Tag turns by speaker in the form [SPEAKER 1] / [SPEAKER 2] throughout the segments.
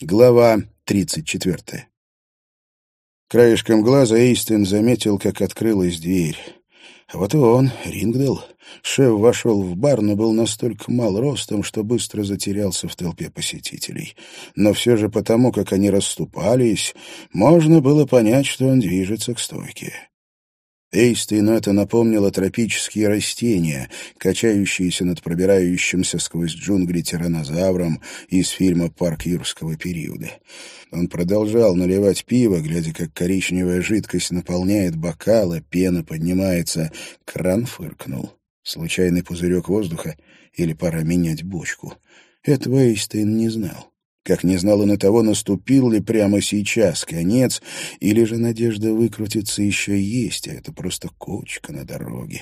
[SPEAKER 1] Глава 34. Краешком глаза Эйстен заметил, как открылась дверь. А вот и он, Рингдел. Шеф вошел в бар, но был настолько мал ростом, что быстро затерялся в толпе посетителей. Но все же потому, как они расступались, можно было понять, что он движется к стойке. Эйстейну это напомнило тропические растения, качающиеся над пробирающимся сквозь джунгли тиранозавром из фильма «Парк юрского периода». Он продолжал наливать пиво, глядя, как коричневая жидкость наполняет бокалы, пена поднимается. Кран фыркнул. Случайный пузырек воздуха или пора менять бочку? Этого Эйстейн не знал. Как не знал он и того, наступил ли прямо сейчас конец, или же надежда выкрутиться еще есть, а это просто кочка на дороге.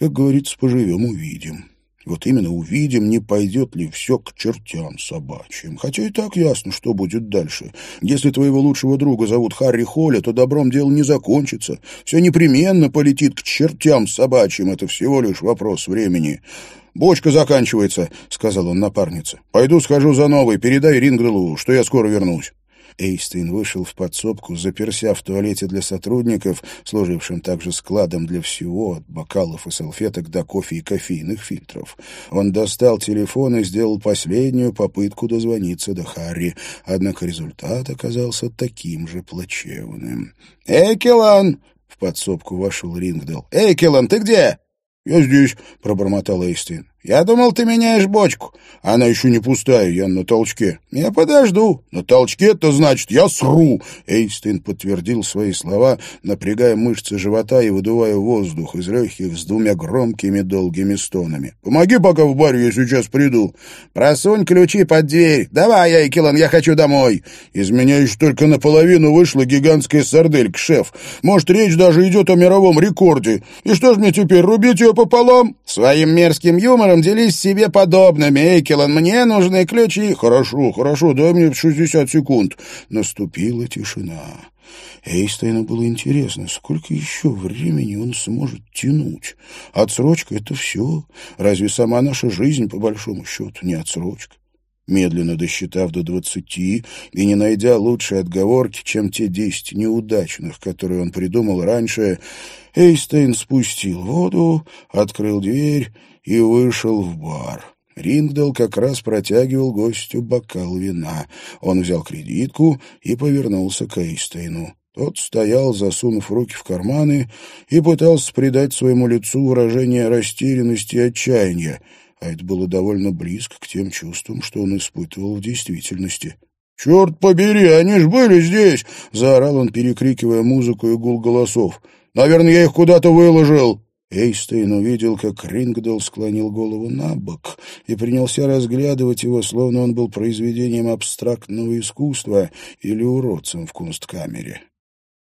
[SPEAKER 1] Как говорится, поживем — увидим. Вот именно увидим, не пойдет ли все к чертям собачьим. Хотя и так ясно, что будет дальше. Если твоего лучшего друга зовут Харри Холли, то добром дело не закончится. Все непременно полетит к чертям собачьим. Это всего лишь вопрос времени. «Бочка заканчивается», — сказал он напарнице. «Пойду схожу за новой, передай Рингрелу, что я скоро вернусь». Эйстейн вышел в подсобку, заперся в туалете для сотрудников, служившим также складом для всего, от бокалов и салфеток до кофе и кофейных фильтров. Он достал телефон и сделал последнюю попытку дозвониться до Харри, однако результат оказался таким же плачевным. «Эй, Келан!» — в подсобку вошел Рингдал. «Эй, Келан, ты где?»
[SPEAKER 2] «Я здесь», — пробормотал Эйстин.
[SPEAKER 1] «Я думал, ты меняешь бочку.
[SPEAKER 2] Она еще не пустая, я на толчке».
[SPEAKER 1] «Я подожду».
[SPEAKER 2] «На толчке-то значит, я сру».
[SPEAKER 1] Эйстин подтвердил свои слова, напрягая мышцы живота и выдувая воздух из легких с двумя громкими долгими стонами.
[SPEAKER 2] «Помоги пока в баре, я сейчас приду».
[SPEAKER 1] «Просунь ключи под дверь. Давай, Эйкелон, я хочу домой».
[SPEAKER 2] «Из меня еще только наполовину вышла гигантская сарделька, шеф. Может, речь даже идет о мировом рекорде. И что ж мне теперь, рубить ее пополам?»
[SPEAKER 1] «Своим мерзким юмором разговором делись себе подобными. Эйкелон, мне нужны ключи.
[SPEAKER 2] Хорошо, хорошо, дай мне 60 секунд.
[SPEAKER 1] Наступила тишина. Эйстейну было интересно, сколько еще времени он сможет тянуть. Отсрочка — это все. Разве сама наша жизнь, по большому счету, не отсрочка? Медленно досчитав до двадцати и не найдя лучшей отговорки, чем те десять неудачных, которые он придумал раньше, Эйстейн спустил воду, открыл дверь и вышел в бар. Рингдал как раз протягивал гостю бокал вина. Он взял кредитку и повернулся к Эйстейну. Тот стоял, засунув руки в карманы, и пытался придать своему лицу выражение растерянности и отчаяния, а это было довольно близко к тем чувствам, что он испытывал в действительности.
[SPEAKER 2] «Черт побери, они ж были здесь!» — заорал он, перекрикивая музыку и гул голосов. «Наверное, я их куда-то выложил!»
[SPEAKER 1] Эйстейн увидел, как Рингдал склонил голову на бок и принялся разглядывать его, словно он был произведением абстрактного искусства или уродцем в кунсткамере.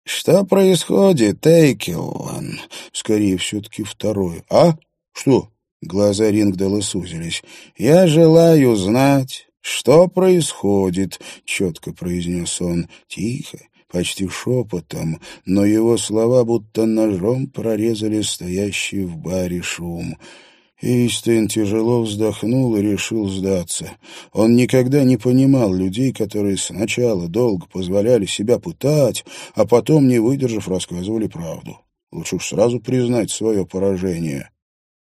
[SPEAKER 1] «Что происходит, Эйкеллан?» «Скорее, все-таки второе». «А? Что?» Глаза Рингдала сузились. «Я желаю знать, что происходит», — четко произнес он. «Тихо, почти шепотом, но его слова будто ножом прорезали стоящий в баре шум. Эйстен тяжело вздохнул и решил сдаться. Он никогда не понимал людей, которые сначала долго позволяли себя пытать, а потом, не выдержав, рассказывали правду. Лучше уж сразу признать свое поражение.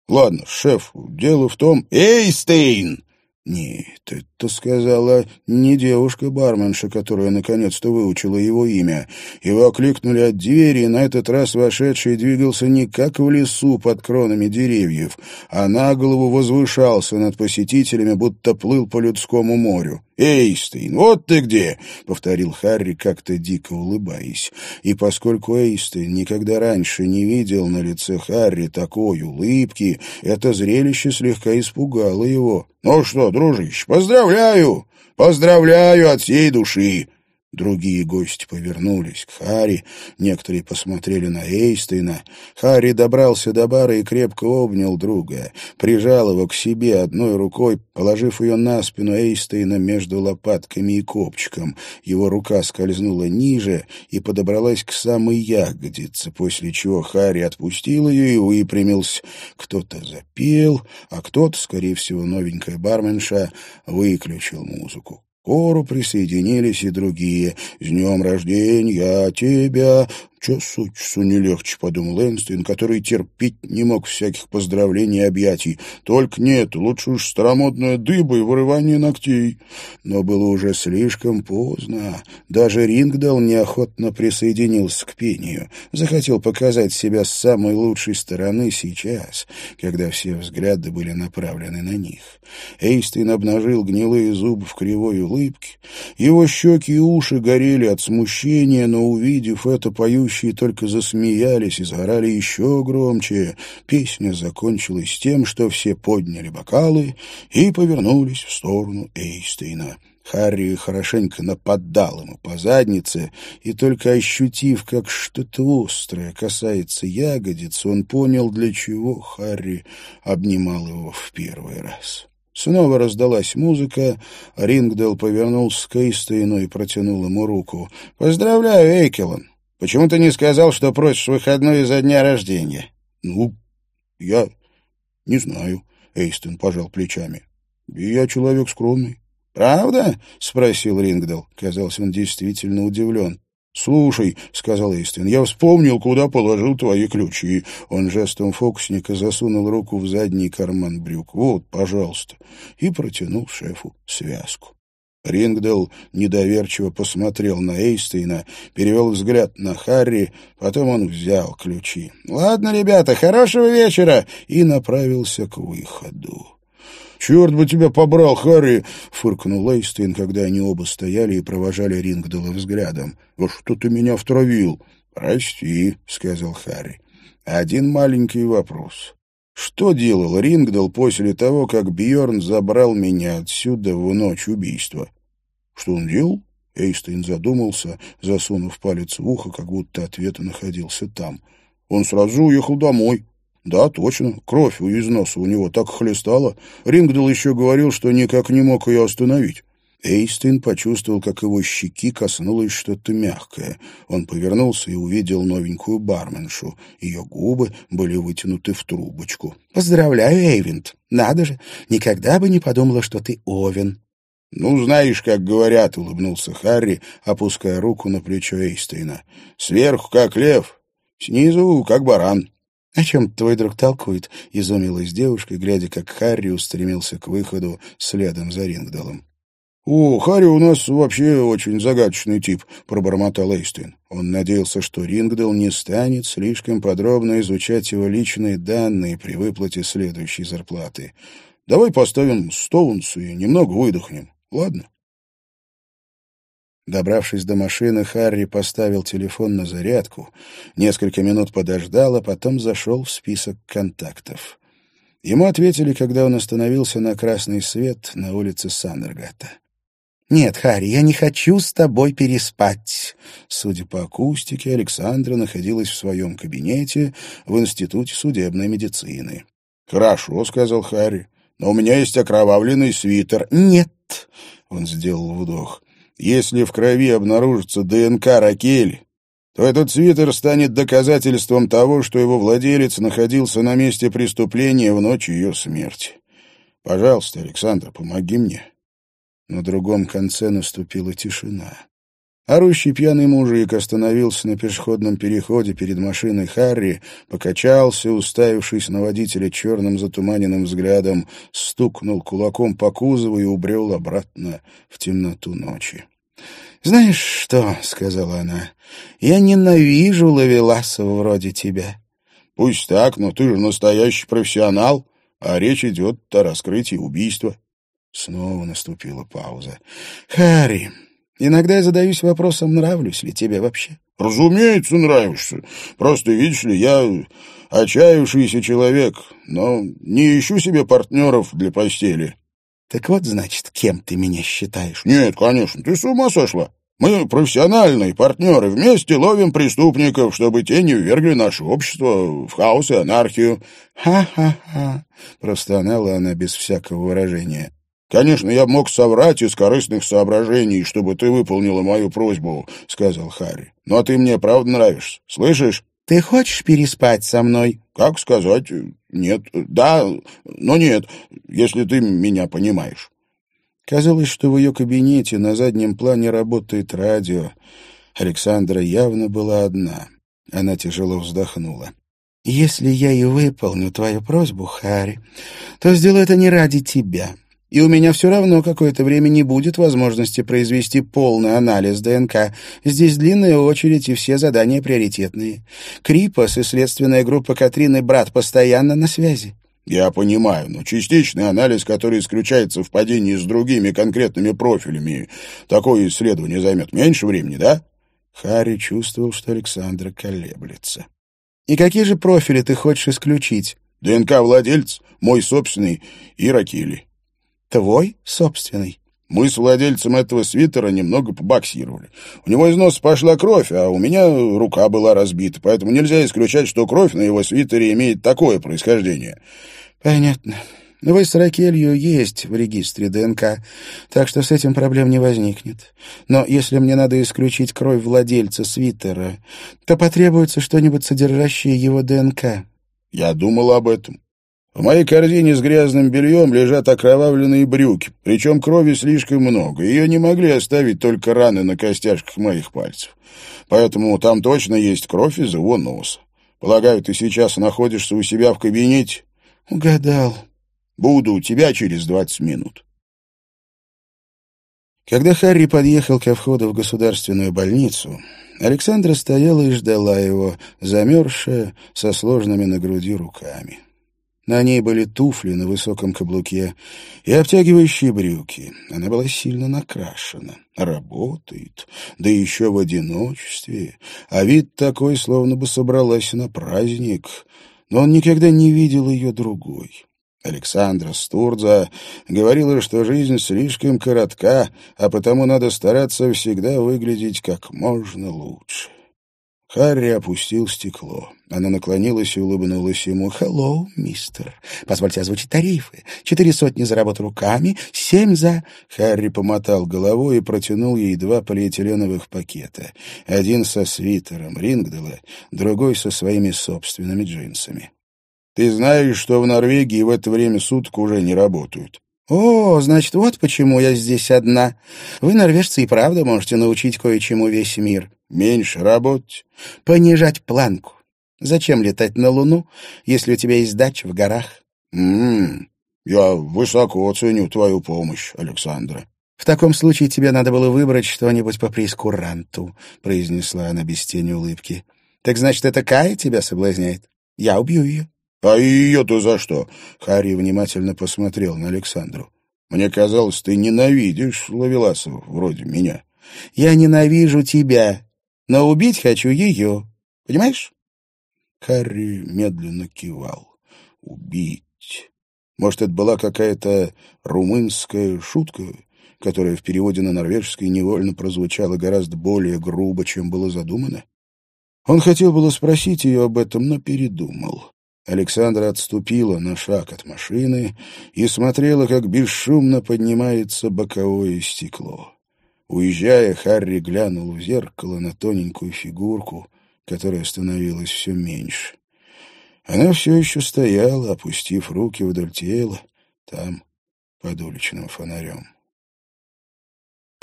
[SPEAKER 1] «Ладно, шеф, дело в том...» «Эйстейн!» Нет, это сказала не девушка-барменша, которая наконец-то выучила его имя. Его окликнули от двери, и на этот раз вошедший двигался не как в лесу под кронами деревьев, а на голову возвышался над посетителями, будто плыл по людскому морю. «Эйстейн, вот ты где!» — повторил Харри, как-то дико улыбаясь. И поскольку Эйстейн никогда раньше не видел на лице Харри такой улыбки, это зрелище слегка испугало его. «Ну что, дружище, поздравляю! Поздравляю от всей души!» Другие гости повернулись к Хари, некоторые посмотрели на Эйстейна. Хари добрался до бара и крепко обнял друга, прижал его к себе одной рукой, положив ее на спину Эйстейна между лопатками и копчиком. Его рука скользнула ниже и подобралась к самой ягодице, после чего Хари отпустил ее и выпрямился. Кто-то запел, а кто-то, скорее всего, новенькая барменша, выключил музыку. Хору присоединились и другие. «С днем рождения тебя!» «Час от часу не легче», — подумал Эйнстейн, который терпеть не мог всяких поздравлений и объятий. «Только нет, лучше уж старомодная дыба и вырывание ногтей». Но было уже слишком поздно. Даже Рингдал неохотно присоединился к пению. Захотел показать себя с самой лучшей стороны сейчас, когда все взгляды были направлены на них. Эйнстейн обнажил гнилые зубы в кривой улыбке. Его щеки и уши горели от смущения, но, увидев это, поющее Танцующие только засмеялись и загорали еще громче. Песня закончилась тем, что все подняли бокалы и повернулись в сторону Эйстейна. Харри хорошенько нападал ему по заднице, и только ощутив, как что-то острое касается ягодиц, он понял, для чего Харри обнимал его в первый раз. Снова раздалась музыка, Рингдел повернулся к Эйстейну и протянул ему руку. «Поздравляю, Эйкелон! Почему ты не сказал, что просишь выходной из-за дня рождения?
[SPEAKER 2] — Ну, я не знаю, — Эйстон пожал плечами. — Я человек скромный.
[SPEAKER 1] — Правда? — спросил Рингдал. Казалось, он действительно удивлен.
[SPEAKER 2] «Слушай», — сказал Эйстин, — «я вспомнил, куда положил твои ключи». Он жестом фокусника засунул руку в задний карман брюк. «Вот, пожалуйста», и протянул шефу связку. Рингдел недоверчиво посмотрел на Эйстейна, перевел взгляд на Харри, потом он взял ключи. «Ладно, ребята, хорошего вечера!» и направился к выходу. «Черт бы тебя побрал, Харри!» — фыркнул Эйстейн, когда они оба стояли и провожали Рингдела взглядом. «Во что ты меня втравил?»
[SPEAKER 1] «Прости», — сказал Харри. «Один маленький вопрос. Что делал Рингдал после того, как Бьорн забрал меня отсюда в ночь убийства?
[SPEAKER 2] Что он делал? Эйстейн задумался, засунув палец в ухо, как будто ответ находился там. Он сразу уехал домой. Да, точно, кровь из носа у него так хлестала. Рингдал еще говорил, что никак не мог ее остановить.
[SPEAKER 1] Эйстин почувствовал, как его щеки коснулось что-то мягкое. Он повернулся и увидел новенькую барменшу. Ее губы были вытянуты в трубочку. «Поздравляю, Эйвент! Надо же! Никогда бы не подумала, что ты Овен!»
[SPEAKER 2] «Ну, знаешь, как говорят», — улыбнулся Харри, опуская руку на плечо Эйстейна. «Сверху, как лев, снизу, как баран».
[SPEAKER 1] «О чем твой друг толкует?» — изумилась девушка, глядя, как Харри устремился к выходу следом за Рингдалом.
[SPEAKER 2] «О, Харри у нас вообще очень загадочный тип», — пробормотал Эйстин.
[SPEAKER 1] Он надеялся, что Рингдал не станет слишком подробно изучать его личные данные при выплате следующей зарплаты.
[SPEAKER 2] «Давай поставим Стоунс и немного выдохнем, ладно?»
[SPEAKER 1] Добравшись до машины, Харри поставил телефон на зарядку, несколько минут подождал, а потом зашел в список контактов. Ему ответили, когда он остановился на красный свет на улице Сандергата. «Нет, Харри, я не хочу с тобой переспать». Судя по акустике, Александра находилась в своем кабинете в Институте судебной медицины.
[SPEAKER 2] «Хорошо», — сказал Харри, — «но у меня есть окровавленный свитер».
[SPEAKER 1] «Нет», —
[SPEAKER 2] он сделал вдох, — «если в крови обнаружится ДНК Ракель, то этот свитер станет доказательством того, что его владелец находился на месте преступления в ночь ее смерти. Пожалуйста, Александр, помоги мне».
[SPEAKER 1] На другом конце наступила тишина. Орущий пьяный мужик остановился на пешеходном переходе перед машиной Харри, покачался, уставившись на водителя черным затуманенным взглядом, стукнул кулаком по кузову и убрел обратно в темноту ночи. «Знаешь что?» — сказала она. «Я ненавижу ловеласов вроде тебя».
[SPEAKER 2] «Пусть так, но ты же настоящий профессионал, а речь идет о раскрытии убийства».
[SPEAKER 1] Снова наступила пауза. «Харри, иногда я задаюсь вопросом, нравлюсь ли тебе вообще?»
[SPEAKER 2] «Разумеется, нравишься. Просто, видишь ли, я отчаявшийся человек, но не ищу себе партнеров для постели».
[SPEAKER 1] «Так вот, значит, кем ты меня считаешь?»
[SPEAKER 2] «Нет, конечно, ты с ума сошла. Мы профессиональные партнеры, вместе ловим преступников, чтобы те не ввергли наше общество в хаос и анархию».
[SPEAKER 1] «Ха-ха-ха», — простонала она без всякого выражения.
[SPEAKER 2] «Конечно, я мог соврать из корыстных соображений, чтобы ты выполнила мою просьбу», — сказал Харри. «Но ты мне правда нравишься, слышишь?»
[SPEAKER 1] «Ты хочешь переспать со мной?»
[SPEAKER 2] «Как сказать? Нет. Да, но нет, если ты меня понимаешь».
[SPEAKER 1] Казалось, что в ее кабинете на заднем плане работает радио. Александра явно была одна. Она тяжело вздохнула. «Если я и выполню твою просьбу, Харри, то сделаю это не ради тебя. И у меня все равно какое-то время не будет возможности произвести полный анализ ДНК. Здесь длинная очередь, и все задания приоритетные. Крипос и следственная группа Катрины брат постоянно на связи.
[SPEAKER 2] Я понимаю, но частичный анализ, который исключает совпадение с другими конкретными профилями, такое исследование займет меньше времени, да?
[SPEAKER 1] Харри чувствовал, что Александра колеблется. «И какие же профили ты хочешь исключить?»
[SPEAKER 2] «ДНК-владелец, мой собственный и Ракили».
[SPEAKER 1] «Твой собственный?»
[SPEAKER 2] Мы с владельцем этого свитера немного побоксировали. У него из носа пошла кровь, а у меня рука была разбита, поэтому нельзя исключать, что кровь на его свитере имеет такое происхождение.
[SPEAKER 1] Понятно. Вы с Ракелью есть в регистре ДНК, так что с этим проблем не возникнет. Но если мне надо исключить кровь владельца свитера, то потребуется что-нибудь, содержащее его ДНК.
[SPEAKER 2] Я думал об этом. В моей корзине с грязным бельем лежат окровавленные брюки, причем крови слишком много. Ее не могли оставить только раны на костяшках моих пальцев. Поэтому там точно есть кровь из его носа. Полагаю, ты сейчас находишься у себя в кабинете?
[SPEAKER 1] Угадал.
[SPEAKER 2] Буду у тебя через двадцать минут.
[SPEAKER 1] Когда Харри подъехал ко входу в государственную больницу, Александра стояла и ждала его, замерзшая, со сложными на груди руками. На ней были туфли на высоком каблуке и обтягивающие брюки. Она была сильно накрашена. Работает, да еще в одиночестве. А вид такой, словно бы собралась на праздник. Но он никогда не видел ее другой. Александра Стурдза говорила, что жизнь слишком коротка, а потому надо стараться всегда выглядеть как можно лучше. Харри опустил стекло. Она наклонилась и улыбнулась ему. «Хеллоу, мистер. Позвольте озвучить тарифы. Четыре сотни за работу руками, семь за...» Харри помотал головой и протянул ей два полиэтиленовых пакета. Один со свитером Рингдела, другой со своими собственными джинсами.
[SPEAKER 2] «Ты знаешь, что в Норвегии в это время суток уже не работают?»
[SPEAKER 1] «О, значит, вот почему я здесь одна. Вы, норвежцы, и правда можете научить кое-чему весь мир».
[SPEAKER 2] Меньше работать.
[SPEAKER 1] Понижать планку. Зачем летать на Луну, если у тебя есть дача в горах?
[SPEAKER 2] М я высоко ценю твою помощь, Александра.
[SPEAKER 1] В таком случае тебе надо было выбрать что-нибудь по прескуранту, произнесла она без тени улыбки. Так значит, это Кая тебя соблазняет? Я убью ее.
[SPEAKER 2] А ее-то за что?
[SPEAKER 1] Харри внимательно посмотрел на Александру.
[SPEAKER 2] Мне казалось, ты ненавидишь Лавеласова, вроде меня.
[SPEAKER 1] Я ненавижу тебя, но убить хочу ее. Понимаешь?
[SPEAKER 2] Харри медленно кивал. Убить. Может, это была какая-то румынская шутка, которая в переводе на норвежский невольно прозвучала гораздо более грубо, чем было задумано? Он хотел было спросить ее об этом, но передумал. Александра отступила на шаг от машины и смотрела, как бесшумно поднимается боковое стекло. Уезжая, Харри глянул в зеркало на тоненькую фигурку, которая становилась все меньше. Она все еще стояла, опустив руки вдоль тела, там, под уличным фонарем.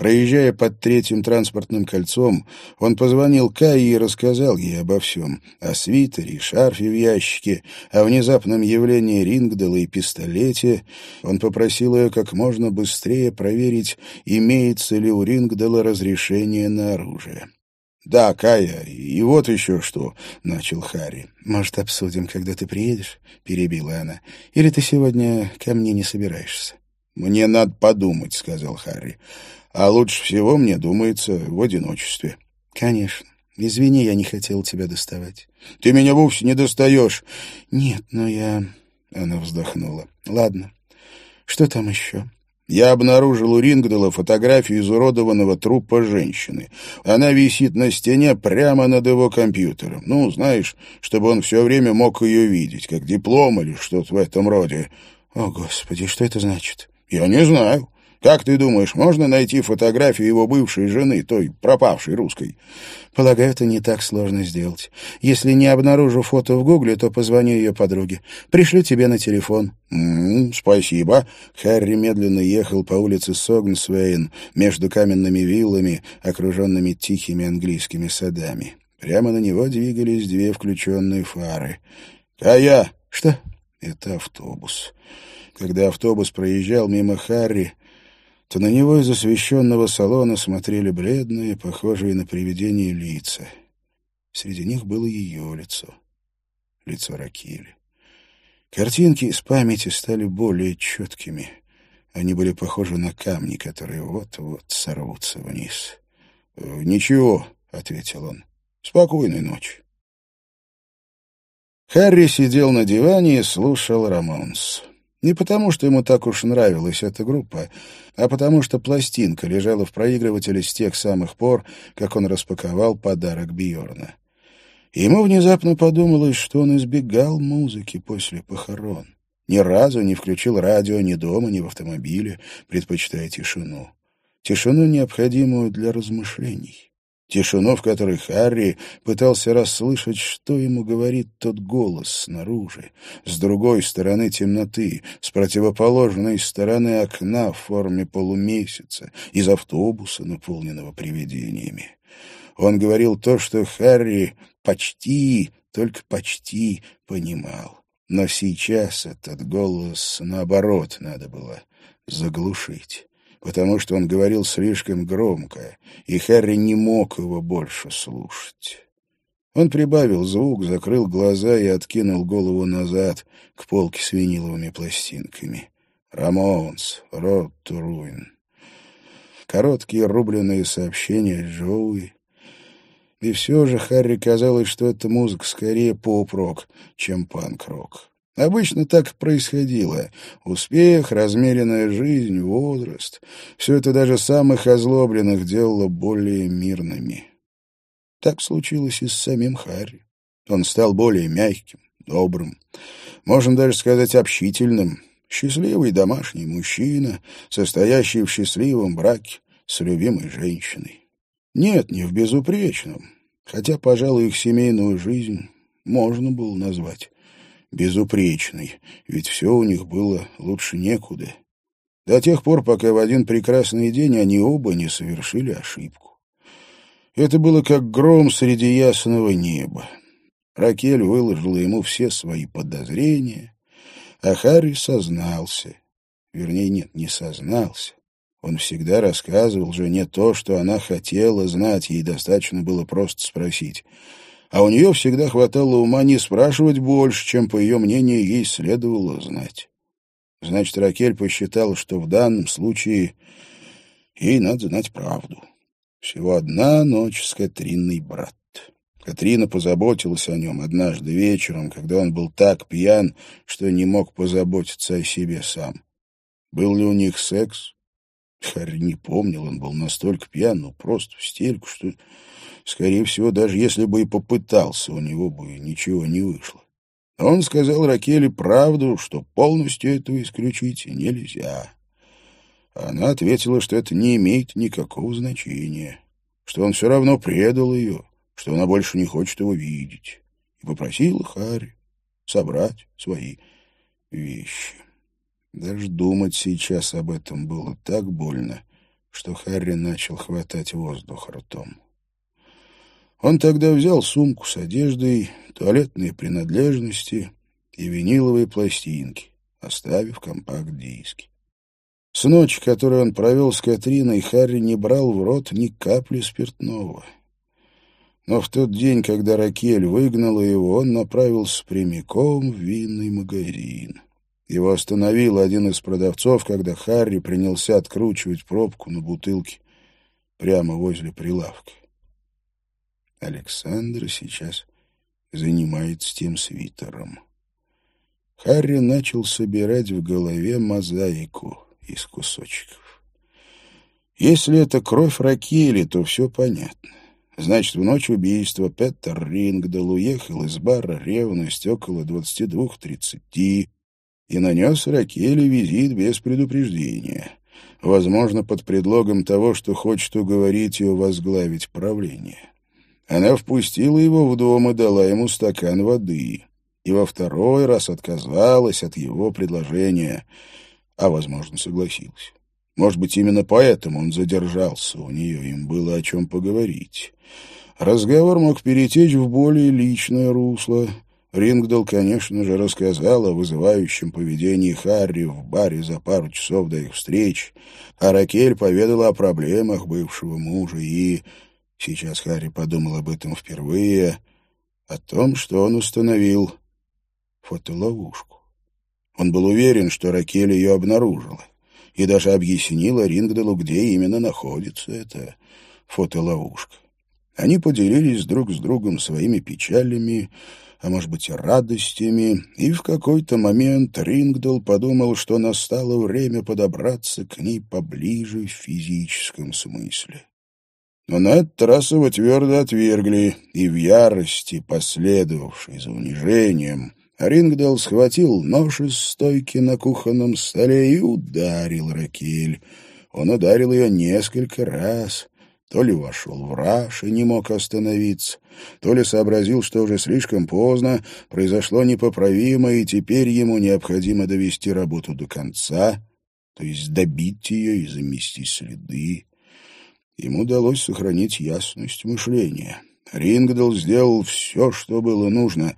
[SPEAKER 2] Проезжая под третьим транспортным кольцом, он позвонил Кае и рассказал ей обо всем. О свитере, шарфе в ящике, о внезапном явлении Рингдала и пистолете. Он попросил ее как можно быстрее проверить, имеется ли у Рингдала разрешение на оружие. «Да, Кая, и вот еще что», — начал Харри. «Может, обсудим, когда ты приедешь?» — перебила она. «Или ты сегодня ко мне не собираешься?» «Мне надо подумать», — сказал Харри. А лучше всего, мне думается, в одиночестве. — Конечно. Извини, я не хотел тебя доставать. — Ты меня вовсе не достаешь. — Нет, но я... Она вздохнула. — Ладно. Что там еще? Я обнаружил у Рингдала фотографию изуродованного трупа женщины. Она висит на стене прямо над его компьютером. Ну, знаешь, чтобы он все время мог ее видеть, как диплом или что-то в этом роде. О, Господи, что это значит? Я не знаю. Как ты думаешь, можно найти фотографию его бывшей жены, той пропавшей русской?
[SPEAKER 1] Полагаю, это не так сложно сделать. Если не обнаружу фото в Гугле, то позвоню ее подруге. Пришлю тебе на телефон.
[SPEAKER 2] М -м, спасибо. Харри медленно ехал по улице Согнсвейн между каменными виллами, окруженными тихими английскими садами. Прямо на него двигались две включенные фары. «Кая!»
[SPEAKER 1] «Что?»
[SPEAKER 2] «Это автобус». Когда автобус проезжал мимо Харри, то на него из освещенного салона смотрели бледные, похожие на привидение лица. Среди них было ее лицо, лицо Ракили. Картинки из памяти стали более четкими. Они были похожи на камни, которые вот-вот сорвутся вниз. «Э, «Ничего», — ответил он, — «спокойной ночи». Харри сидел на диване и слушал Рамонс. Не потому, что ему так уж нравилась эта группа, а потому что пластинка лежала в проигрывателе с тех самых пор, как он распаковал подарок Бьорна. Ему внезапно подумалось, что он избегал музыки после похорон. Ни разу не включил радио ни дома, ни в автомобиле, предпочитая тишину. Тишину, необходимую для размышлений. Тишину, в которой Харри пытался расслышать, что ему говорит тот голос снаружи, с другой стороны темноты, с противоположной стороны окна в форме полумесяца, из автобуса, наполненного привидениями. Он говорил то, что Харри почти, только почти понимал. Но сейчас этот голос, наоборот, надо было заглушить потому что он говорил слишком громко, и Харри не мог его больше слушать. Он прибавил звук, закрыл глаза и откинул голову назад к полке с виниловыми пластинками. «Рамонс», «Род Туруин». Короткие рубленые сообщения Джоуи. И все же Харри казалось, что эта музыка скорее поп-рок, чем панк-рок. Обычно так происходило. Успех, размеренная жизнь, возраст — все это даже самых озлобленных делало более мирными. Так случилось и с самим Харри. Он стал более мягким, добрым, можно даже сказать общительным, счастливый домашний мужчина, состоящий в счастливом браке с любимой женщиной. Нет, не в безупречном, хотя, пожалуй, их семейную жизнь можно было назвать безупречной, ведь все у них было лучше некуда. До тех пор, пока в один прекрасный день они оба не совершили ошибку. Это было как гром среди ясного неба. Ракель выложила ему все свои подозрения, а Харри сознался. Вернее, нет, не сознался. Он всегда рассказывал жене то, что она хотела знать, ей достаточно было просто спросить — а у нее всегда хватало ума не спрашивать больше, чем, по ее мнению, ей следовало знать. Значит, Ракель посчитала, что в данном случае ей надо знать правду. Всего одна ночь с Катриной брат. Катрина позаботилась о нем однажды вечером, когда он был так пьян, что не мог позаботиться о себе сам. Был ли у них секс? Харри не помнил, он был настолько пьян, ну просто в стельку, что Скорее всего, даже если бы и попытался, у него бы ничего не вышло. Он сказал Ракеле правду, что полностью этого исключить нельзя. Она ответила, что это не имеет никакого значения, что он все равно предал ее, что она больше не хочет его видеть, и попросила Харри собрать свои вещи. Даже думать сейчас об этом было так больно, что Харри начал хватать воздух ртом. Он тогда взял сумку с одеждой, туалетные принадлежности и виниловые пластинки, оставив компакт-диски. С ночи, которую он провел с Катриной, Харри не брал в рот ни капли спиртного. Но в тот день, когда Ракель выгнала его, он направился прямиком в винный магазин. Его остановил один из продавцов, когда Харри принялся откручивать пробку на бутылке прямо возле прилавка. Александр сейчас занимается тем свитером. Харри начал собирать в голове мозаику из кусочков. Если это кровь Ракели, то все понятно. Значит, в ночь убийства Петер Рингдал уехал из бара «Ревность» около 22.30 и нанес Ракели визит без предупреждения.
[SPEAKER 1] возможно, под предлогом того, что хочет уговорить ее возглавить правление. Она впустила его в дом и дала ему стакан воды, и во второй раз отказалась от его предложения, а, возможно, согласилась. Может быть, именно поэтому он задержался у нее, им было о чем поговорить. Разговор мог перетечь в более личное русло. Рингдал, конечно же, рассказал о вызывающем поведении Харри в баре за пару часов до их встреч, а Ракель поведала о проблемах бывшего мужа и... Сейчас Харри подумал об этом впервые, о том, что он установил фотоловушку. Он был уверен, что Ракель ее обнаружила, и даже объяснила Рингдалу, где именно находится эта фотоловушка. Они поделились друг с другом своими печалями, а может быть и радостями, и в какой-то момент Рингдал подумал, что настало время подобраться к ней поближе в физическом смысле. Но на этот раз его твердо отвергли, и в ярости, последовавшей за унижением, Рингдал схватил нож из стойки на кухонном столе и ударил Ракель. Он ударил ее несколько раз, то ли вошел в раж и не мог остановиться, то ли сообразил, что уже слишком поздно, произошло непоправимо, и теперь ему необходимо довести работу до конца, то есть добить ее и замести следы. Ему удалось сохранить ясность мышления. Рингдал сделал все, что было нужно,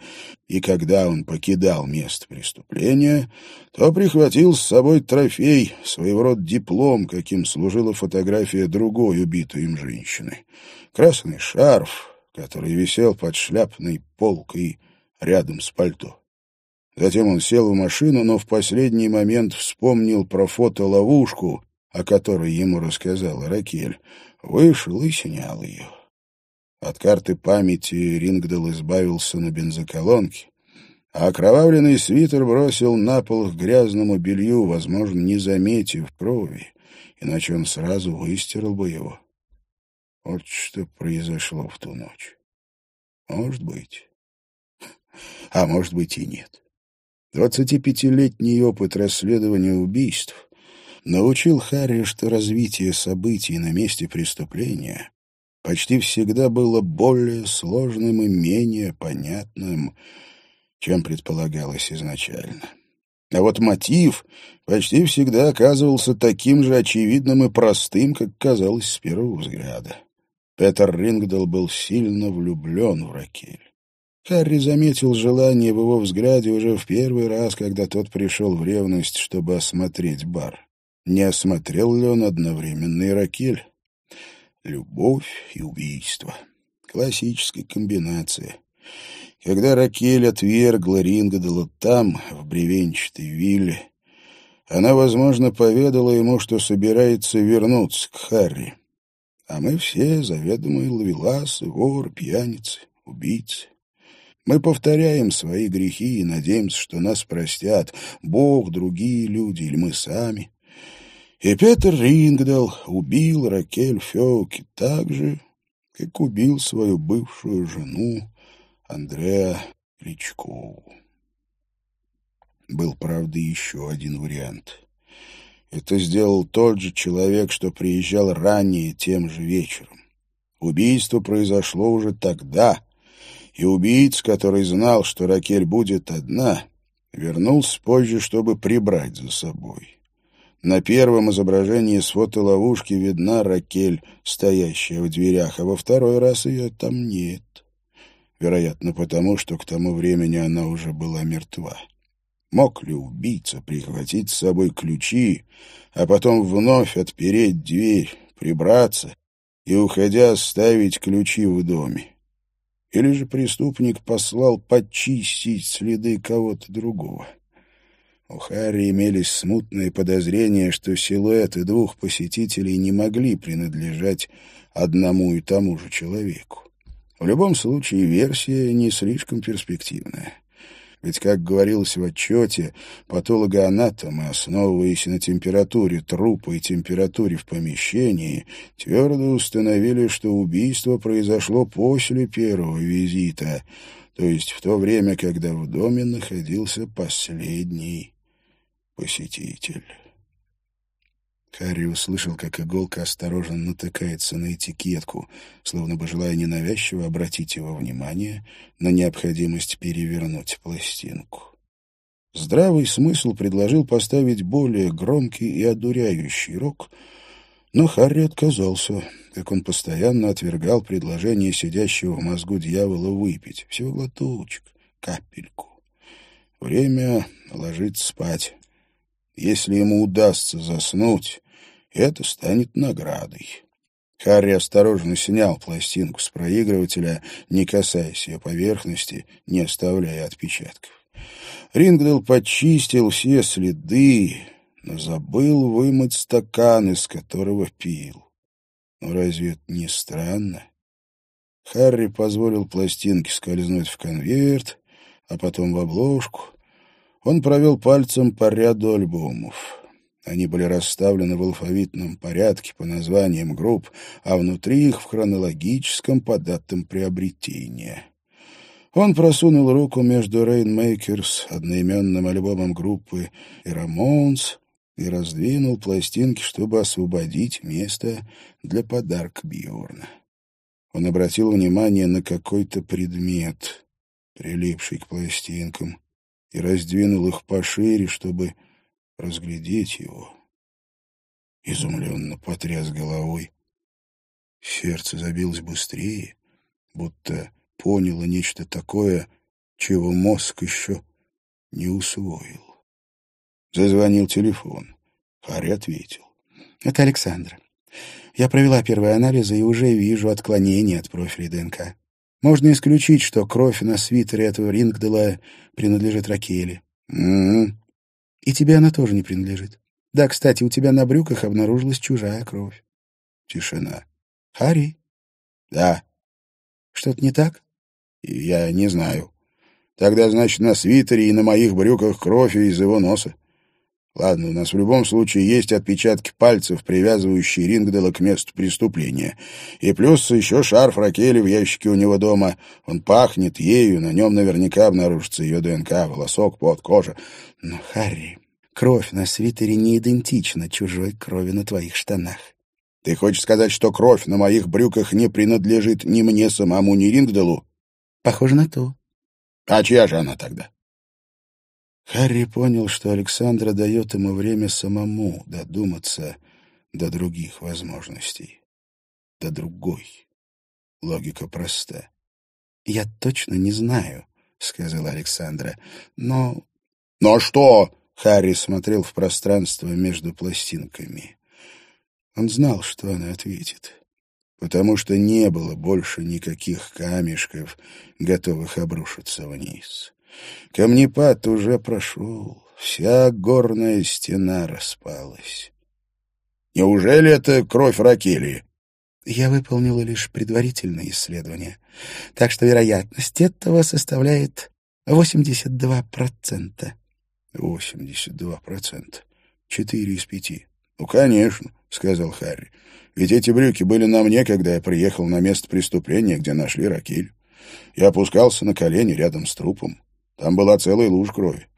[SPEAKER 1] и когда он покидал место преступления, то прихватил с собой трофей, своего рода диплом, каким служила фотография другой убитой им женщины. Красный шарф, который висел под шляпной полкой рядом с пальто. Затем он сел в машину, но в последний момент вспомнил про фотоловушку, о которой ему рассказала Ракель, вышел и снял ее. От карты памяти Рингдал избавился на бензоколонке, а окровавленный свитер бросил на пол к грязному белью, возможно, не заметив крови, иначе он сразу выстирал бы его. Вот что произошло в ту ночь. Может быть. А может быть и нет. Двадцатипятилетний опыт расследования убийств научил Харри, что развитие событий на месте преступления почти всегда было более сложным и менее понятным, чем предполагалось изначально. А вот мотив почти всегда оказывался таким же очевидным и простым, как казалось с первого взгляда. Петер Рингдал был сильно влюблен в Ракель. Харри заметил желание в его взгляде уже в первый раз, когда тот пришел в ревность, чтобы осмотреть бар. Не осмотрел ли он одновременно и Ракель? Любовь и убийство. Классическая комбинация. Когда Ракель отвергла Рингадала там, в бревенчатой вилле, она, возможно, поведала ему, что собирается вернуться к Харри. А мы все заведомые ловеласы, воры, пьяницы, убийцы. Мы повторяем свои грехи и надеемся, что нас простят Бог, другие люди или мы сами. И Петер Рингдал убил Ракель Феуки так же, как убил свою бывшую жену Андреа Личкову. Был, правда, еще один вариант. Это сделал тот же человек, что приезжал ранее тем же вечером. Убийство произошло уже тогда, и убийц, который знал, что Ракель будет одна, вернулся позже, чтобы прибрать за собой. На первом изображении с фотоловушки видна Ракель, стоящая в дверях, а во второй раз ее там нет. Вероятно, потому что к тому времени она уже была мертва. Мог ли убийца прихватить с собой ключи, а потом вновь отпереть дверь, прибраться и, уходя, оставить ключи в доме? Или же преступник послал почистить следы кого-то другого? У Харри имелись смутные подозрения, что силуэты двух посетителей не могли принадлежать одному и тому же человеку. В любом случае, версия не слишком перспективная. Ведь, как говорилось в отчете, патологоанатомы, основываясь на температуре трупа и температуре в помещении, твердо установили, что убийство произошло после первого визита, то есть в то время, когда в доме находился последний посетитель. Харри услышал, как иголка осторожно натыкается на этикетку, словно бы желая ненавязчиво обратить его внимание на необходимость перевернуть пластинку. Здравый смысл предложил поставить более громкий и одуряющий рок, но Харри отказался, как он постоянно отвергал предложение сидящего в мозгу дьявола выпить. Всего глоточек, капельку. Время ложиться спать. Если ему удастся заснуть, это станет наградой. Харри осторожно снял пластинку с проигрывателя, не касаясь ее поверхности, не оставляя отпечатков. Рингдал почистил все следы, но забыл вымыть стакан, из которого пил. Ну, разве это не странно? Харри позволил пластинке скользнуть в конверт, а потом в обложку. Он провел пальцем по ряду альбомов. Они были расставлены в алфавитном порядке по названиям групп, а внутри их в хронологическом по датам приобретения. Он просунул руку между Rainmakers, одноименным альбомом группы, и Ramones, и раздвинул пластинки, чтобы освободить место для подарка Бьорна. Он обратил внимание на какой-то предмет, прилипший к пластинкам, и раздвинул их пошире, чтобы разглядеть его. Изумленно потряс головой. Сердце забилось быстрее, будто поняло нечто такое, чего мозг еще не усвоил. Зазвонил телефон. Харри ответил. «Это Александра. Я провела первые анализы и уже вижу отклонение от профиля ДНК. Можно исключить, что кровь на свитере этого Рингдела принадлежит Ракеле.
[SPEAKER 2] «М-м-м»,
[SPEAKER 1] и тебе она тоже не принадлежит. Да, кстати, у тебя на брюках обнаружилась чужая кровь.
[SPEAKER 2] Тишина.
[SPEAKER 1] Хари?
[SPEAKER 2] Да.
[SPEAKER 1] Что-то не так?
[SPEAKER 2] Я не знаю. Тогда, значит, на свитере и на моих брюках кровь из его носа. Ладно, у нас в любом случае есть отпечатки пальцев, привязывающие Рингдела к месту преступления. И плюс еще шарф Ракели в ящике у него дома. Он пахнет ею, на нем наверняка обнаружится ее ДНК, волосок, под, кожа.
[SPEAKER 1] Но, Харри, кровь на свитере не идентична чужой крови на твоих штанах.
[SPEAKER 2] Ты хочешь сказать, что кровь на моих брюках не принадлежит ни мне самому, ни Рингделу?
[SPEAKER 1] Похоже на то.
[SPEAKER 2] А чья же она тогда?
[SPEAKER 1] Харри понял, что Александра дает ему время самому додуматься до других возможностей, до другой. Логика проста. «Я точно не знаю», — сказала Александра, — «но...»
[SPEAKER 2] «Но что?»
[SPEAKER 1] — Харри смотрел в пространство между пластинками. Он знал, что она ответит, потому что не было больше никаких камешков, готовых обрушиться вниз. Камнепад уже прошел, вся горная стена распалась.
[SPEAKER 2] «Неужели это кровь Ракели?»
[SPEAKER 1] Я выполнила лишь предварительные исследования, так что вероятность этого составляет 82%.
[SPEAKER 2] 82%. Четыре из пяти. «Ну, конечно», — сказал Харри. «Ведь эти брюки были на мне, когда я приехал на место преступления, где нашли Ракель. Я опускался на колени рядом с трупом. Там была целая лужа крови.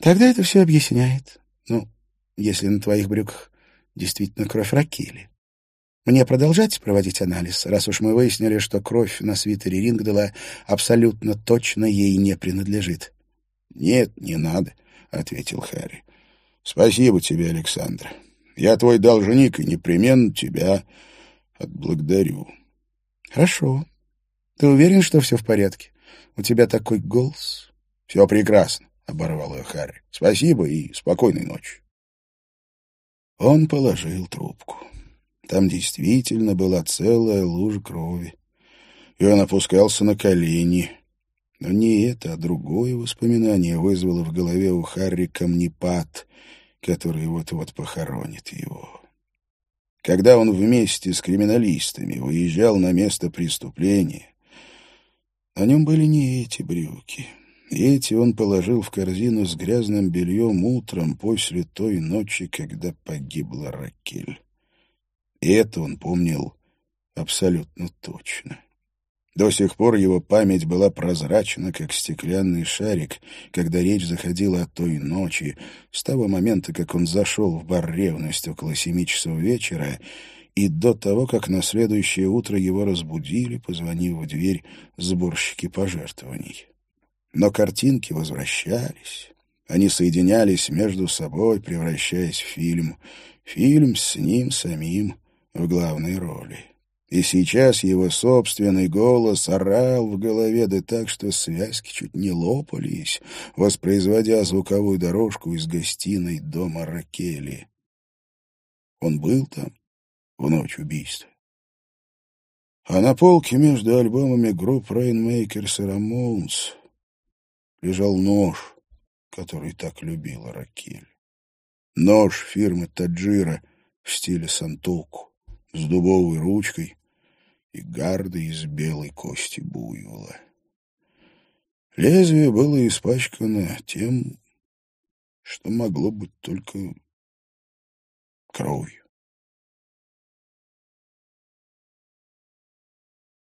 [SPEAKER 1] Тогда это все объясняет. Ну, если на твоих брюках действительно кровь Ракели. Мне продолжать проводить анализ, раз уж мы выяснили, что кровь на свитере Рингдела абсолютно точно ей не принадлежит.
[SPEAKER 2] — Нет, не надо, — ответил Харри. — Спасибо тебе, Александр. Я твой должник и непременно тебя отблагодарю.
[SPEAKER 1] — Хорошо. Ты уверен, что все в порядке? У тебя такой голос.
[SPEAKER 2] «Все прекрасно», — оборвал ее Харри. «Спасибо и спокойной ночи».
[SPEAKER 1] Он положил трубку. Там действительно была целая лужа крови. И он опускался на колени. Но не это, а другое воспоминание вызвало в голове у Харри камнепад, который вот-вот похоронит его. Когда он вместе с криминалистами выезжал на место преступления, на нем были не эти брюки — эти он положил в корзину с грязным бельем утром после той ночи, когда погибла Ракель. И это он помнил абсолютно точно. До сих пор его память была прозрачна, как стеклянный шарик, когда речь заходила о той ночи, с того момента, как он зашел в бар «Ревность» около семи часов вечера, и до того, как на следующее утро его разбудили, позвонив в дверь сборщики пожертвований. Но картинки возвращались. Они соединялись между собой, превращаясь в фильм. Фильм с ним самим в главной роли. И сейчас его собственный голос орал в голове, да так, что связки чуть не лопались, воспроизводя звуковую дорожку из гостиной дома Ракели. Он был там в ночь убийства. А на полке между альбомами групп Rainmakers и Ramones лежал нож, который так любила Ракель. Нож фирмы Таджира в стиле сантоку, с дубовой ручкой и гардой из белой кости буйвола. Лезвие было испачкано тем, что могло быть только кровью.